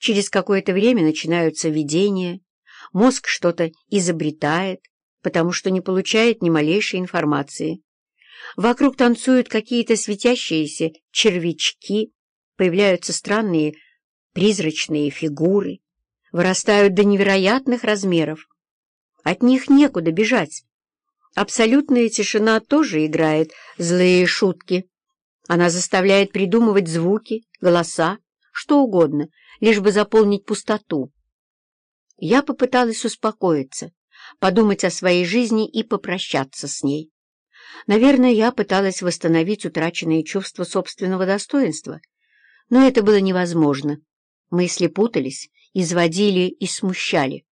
Через какое-то время начинаются видения, мозг что-то изобретает, потому что не получает ни малейшей информации. Вокруг танцуют какие-то светящиеся червячки, появляются странные призрачные фигуры, вырастают до невероятных размеров. От них некуда бежать. Абсолютная тишина тоже играет злые шутки. Она заставляет придумывать звуки, голоса, что угодно, лишь бы заполнить пустоту. Я попыталась успокоиться, подумать о своей жизни и попрощаться с ней. Наверное, я пыталась восстановить утраченные чувства собственного достоинства, но это было невозможно. Мысли путались, изводили и смущали.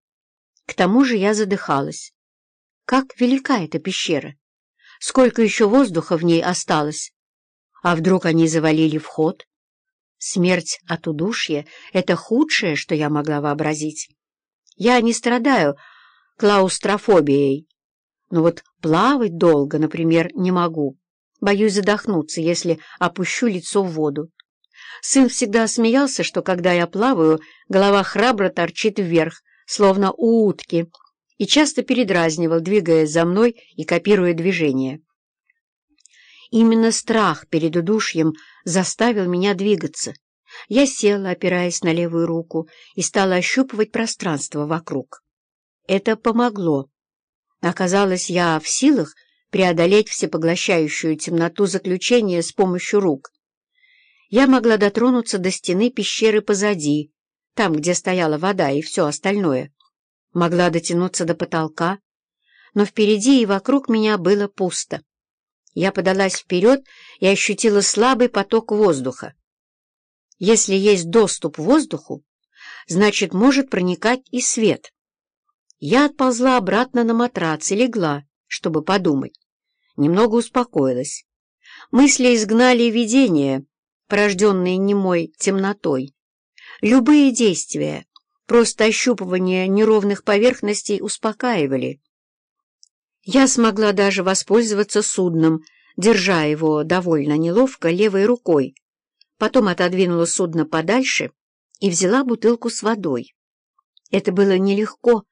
К тому же я задыхалась. Как велика эта пещера? Сколько еще воздуха в ней осталось? А вдруг они завалили вход? Смерть от удушья — это худшее, что я могла вообразить. Я не страдаю клаустрофобией, но вот плавать долго, например, не могу. Боюсь задохнуться, если опущу лицо в воду. Сын всегда смеялся, что когда я плаваю, голова храбро торчит вверх, словно у утки, и часто передразнивал, двигаясь за мной и копируя движения. Именно страх перед удушьем заставил меня двигаться. Я села, опираясь на левую руку, и стала ощупывать пространство вокруг. Это помогло. Оказалось, я в силах преодолеть всепоглощающую темноту заключения с помощью рук. Я могла дотронуться до стены пещеры позади, там, где стояла вода и все остальное. Могла дотянуться до потолка, но впереди и вокруг меня было пусто. Я подалась вперед и ощутила слабый поток воздуха. Если есть доступ к воздуху, значит, может проникать и свет. Я отползла обратно на матрац и легла, чтобы подумать. Немного успокоилась. Мысли изгнали видения, порожденные немой темнотой. Любые действия, просто ощупывание неровных поверхностей успокаивали. Я смогла даже воспользоваться судном, держа его довольно неловко левой рукой. Потом отодвинула судно подальше и взяла бутылку с водой. Это было нелегко.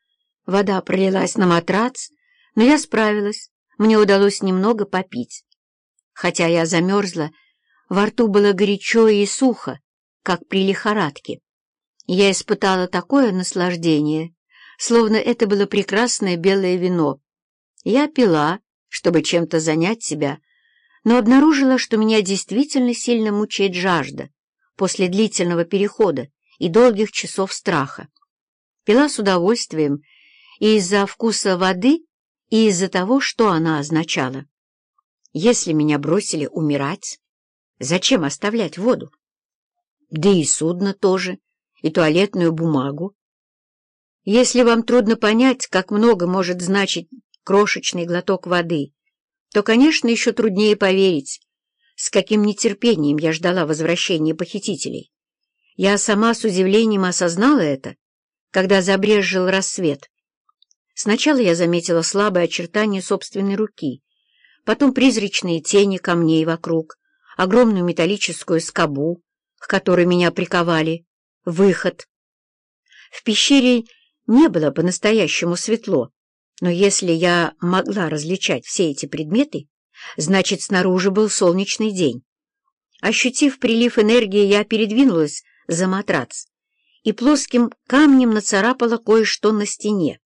Вода пролилась на матрац, но я справилась. Мне удалось немного попить. Хотя я замерзла, во рту было горячо и сухо, как при лихорадке. Я испытала такое наслаждение, словно это было прекрасное белое вино, я пила, чтобы чем-то занять себя, но обнаружила, что меня действительно сильно мучает жажда после длительного перехода и долгих часов страха. Пила с удовольствием и из-за вкуса воды, и из-за того, что она означала. Если меня бросили умирать, зачем оставлять воду? Да и судно тоже, и туалетную бумагу. Если вам трудно понять, как много может значить крошечный глоток воды, то, конечно, еще труднее поверить, с каким нетерпением я ждала возвращения похитителей. Я сама с удивлением осознала это, когда забрезжил рассвет. Сначала я заметила слабое очертание собственной руки, потом призрачные тени камней вокруг, огромную металлическую скобу, к которой меня приковали, выход. В пещере не было по-настоящему светло, но если я могла различать все эти предметы, значит, снаружи был солнечный день. Ощутив прилив энергии, я передвинулась за матрац и плоским камнем нацарапала кое-что на стене.